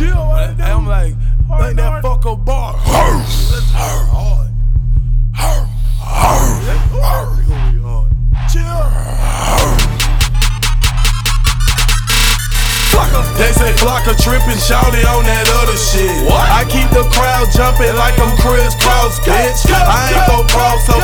chill. And I'm like, like that fuck a bar. Hard. It's gonna be hard. Chill. They say Flocka trippin', shouty on that other shit. What? I keep the crowd jumping like I'm Kris Kross, bitch. I ain't gon' cross over,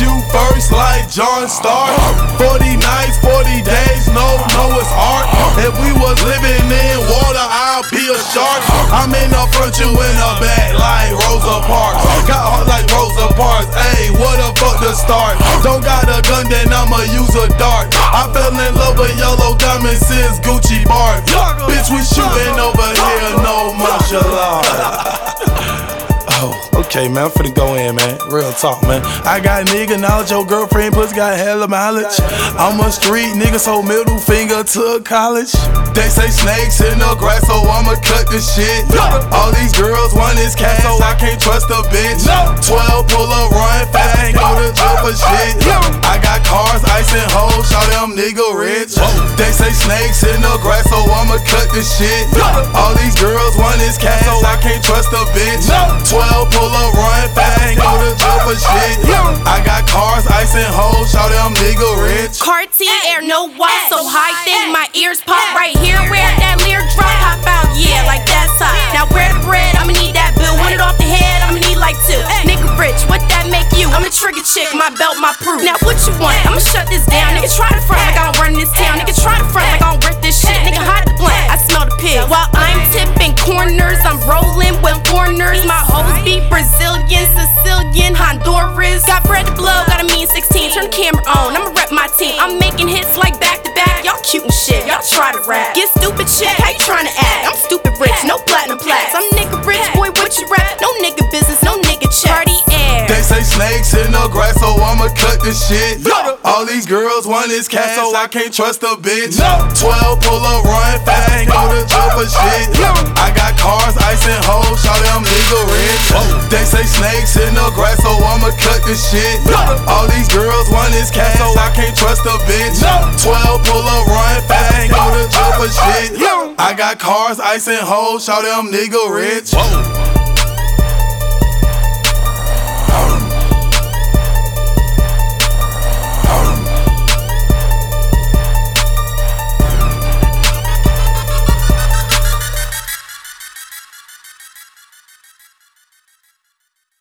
Shoot first like John Stark. 40 nights, 40 days, no, no, it's art. If we was living in water, I'd be a shark. I'm in the front, you in the back like Rosa Parks. Got heart like Rosa Parks. Ayy, what the fuck to start? Don't got a gun, then I'ma use a dart. I fell in love with yellow diamonds since Gucci Bart. Bitch, we shooting over okay, man. I'm finna go in, man. Real talk, man. I got nigga knowledge, your girlfriend pussy got hella mileage. I'm a street nigga, so middle finger to college. They say snakes in the grass, so I'ma cut the shit. All these girls want is cash, so I can't trust a bitch. 12 pull up, run fast, ain't go to jail for shit. I got cars, ice and hoes, shout them nigga rich. They say snakes in the grass, so I'ma cut this shit. All these girls want is cash, so I can't trust a bitch. 12 pull up, run fast, ain't go to jail for shit. I got cars, ice and hoes, shout them nigga rich. Cartier, no watch, so high thing, my ears pop right here. Where that lyric drop, hop out, yeah, like that's chick, my belt, my proof. Now what you want? I'ma shut this down. Nigga try to front like I don't run this town. Nigga try to front like I don't rip this shit. Nigga hide the blunt, I smell the pig. While I'm tipping corners, I'm rolling with foreigners. My hoes be Brazilian, Sicilian, Honduras. Got bread to blow, got a mean 16. Turn the camera on, I'ma rep my team. I'm making hits like back to back. Y'all cute and shit, y'all try to rap. Get stupid shit, how you trying to act? I'm stupid rich, no platinum plaques. I'm nigga rich, boy, what you rap? No nigga business, no nigga check. Party air. They say snakes the grass, so I'ma cut the shit. All these girls want is cash, so I can't trust a bitch. 12 pull up, run fast, ain't go to jail for shit. I got cars, ice and hoes, shout them nigga rich. They say snakes in the grass, so I'ma cut the shit. All these girls want is cash, so I can't trust a bitch. 12 pull up, run fast, ain't go to jail for shit. I got cars, ice and hoes, shout them nigga rich.